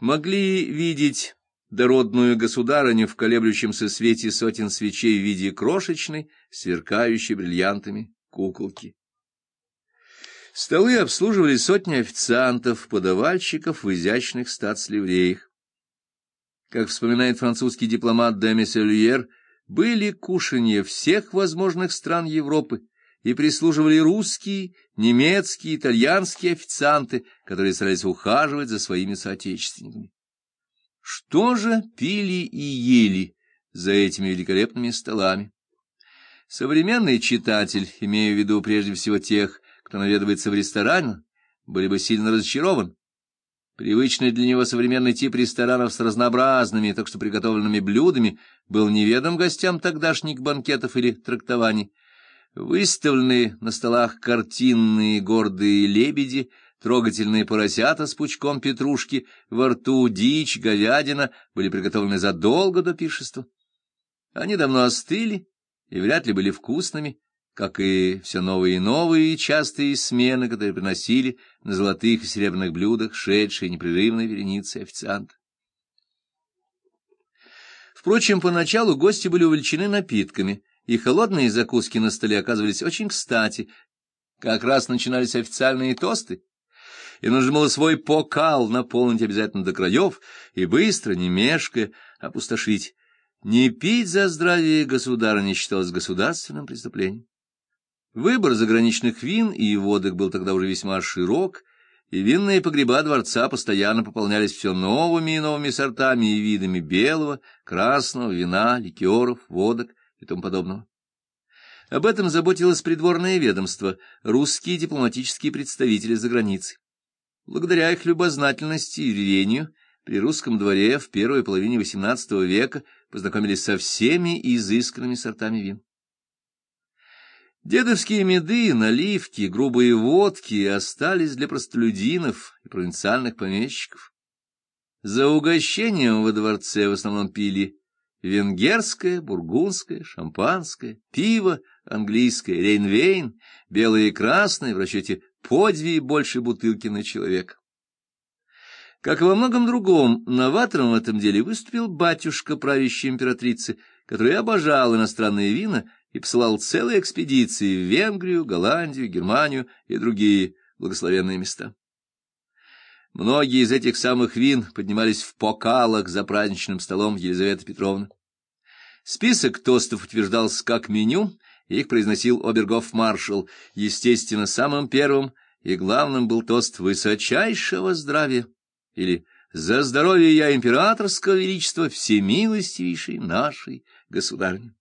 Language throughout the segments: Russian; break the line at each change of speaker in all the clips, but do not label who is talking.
могли видеть дородную государыню в колеблющемся свете сотен свечей в виде крошечной, сверкающей бриллиантами куколки. Столы обслуживали сотни официантов, подавальщиков в изящных статс-ливреях. Как вспоминает французский дипломат де Мессельер, были кушанья всех возможных стран Европы, и прислуживали русские, немецкие, итальянские официанты, которые старались ухаживать за своими соотечественниками. Что же пили и ели за этими великолепными столами? Современный читатель, имея в виду прежде всего тех, кто наведывается в ресторан, были бы сильно разочарован. Привычный для него современный тип ресторанов с разнообразными, так что приготовленными блюдами был неведом гостям тогдашних банкетов или трактований. Выставленные на столах картинные гордые лебеди, трогательные поросята с пучком петрушки, во рту дичь, говядина были приготовлены задолго до пиршества. Они давно остыли и вряд ли были вкусными, как и все новые и новые частые смены, которые приносили на золотых и серебряных блюдах шедшие непрерывной вереницы официанта. Впрочем, поначалу гости были увлечены напитками — и холодные закуски на столе оказывались очень кстати. Как раз начинались официальные тосты, и нужно было свой покал наполнить обязательно до краев и быстро, не мешкая, опустошить. Не пить за здравие государыни считалось государственным преступлением. Выбор заграничных вин и водок был тогда уже весьма широк, и винные погреба дворца постоянно пополнялись все новыми и новыми сортами и видами белого, красного вина, ликеров, водок и тому подобного. Об этом заботилось придворное ведомство, русские дипломатические представители за границей. Благодаря их любознательности и рвению при русском дворе в первой половине XVIII века познакомились со всеми изысканными сортами вин. Дедовские меды, наливки, грубые водки остались для простолюдинов и провинциальных помещиков. За угощением во дворце в основном пили венгерское, бургундское, шампанское, пиво, английское, рейнвейн, белое и красное, в расчете по две больше бутылки на человека. Как и во многом другом, новатором в этом деле выступил батюшка правящей императрицы, который обожал иностранные вина и посылал целые экспедиции в Венгрию, Голландию, Германию и другие благословенные места. Многие из этих самых вин поднимались в покалах за праздничным столом Елизаветы Петровны. Список тостов утверждался как меню, их произносил обергов-маршал. Естественно, самым первым и главным был тост высочайшего здравия, или «За здоровье я императорского величества всемилостивейшей нашей государни».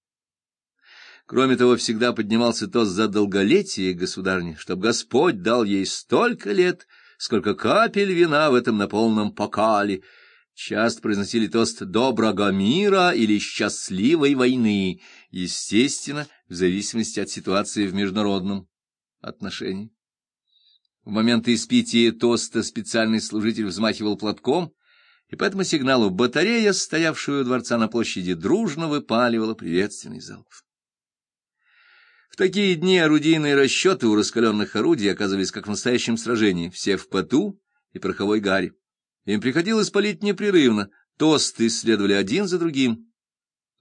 Кроме того, всегда поднимался тост за долголетие государни, чтобы Господь дал ей столько лет — сколько капель вина в этом наполненном покале. Часто произносили тост «доброго мира» или «счастливой войны», естественно, в зависимости от ситуации в международном отношении. В момент испития тоста специальный служитель взмахивал платком, и по этому сигналу батарея, стоявшая у дворца на площади, дружно выпаливала приветственный залп такие дни орудийные расчеты у раскаленных орудий оказывались как в настоящем сражении, все в поту и пороховой гаре. Им приходилось палить непрерывно, тосты следовали один за другим,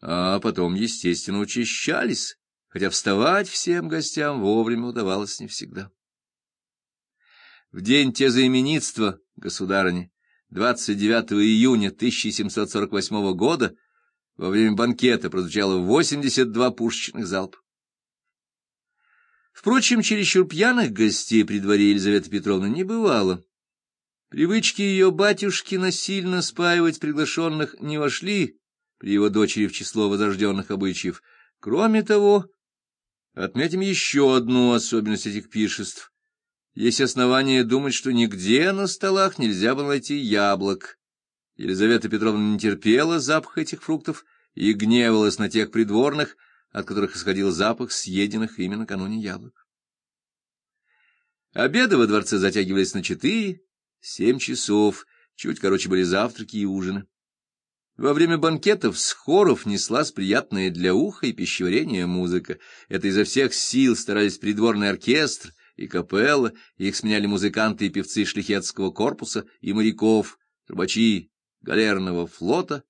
а потом, естественно, учащались, хотя вставать всем гостям вовремя удавалось не всегда. В день тезаименитства, государыни, 29 июня 1748 года, во время банкета прозвучало 82 пушечных залпа. Впрочем, чересчур пьяных гостей при дворе Елизаветы Петровны не бывало. Привычки ее батюшки насильно спаивать приглашенных не вошли при его дочери в число возрожденных обычаев. Кроме того, отметим еще одну особенность этих пиршеств. Есть основания думать, что нигде на столах нельзя было найти яблок. Елизавета Петровна не терпела запах этих фруктов и гневалась на тех придворных, от которых исходил запах съеденных ими накануне яблок. Обеды во дворце затягивались на четыре, семь часов, чуть короче были завтраки и ужины. Во время банкетов с хоров неслась приятная для уха и пищеварения музыка. Это изо всех сил старались придворный оркестр и капелла, их сменяли музыканты и певцы шлихетского корпуса и моряков, трубачи галерного флота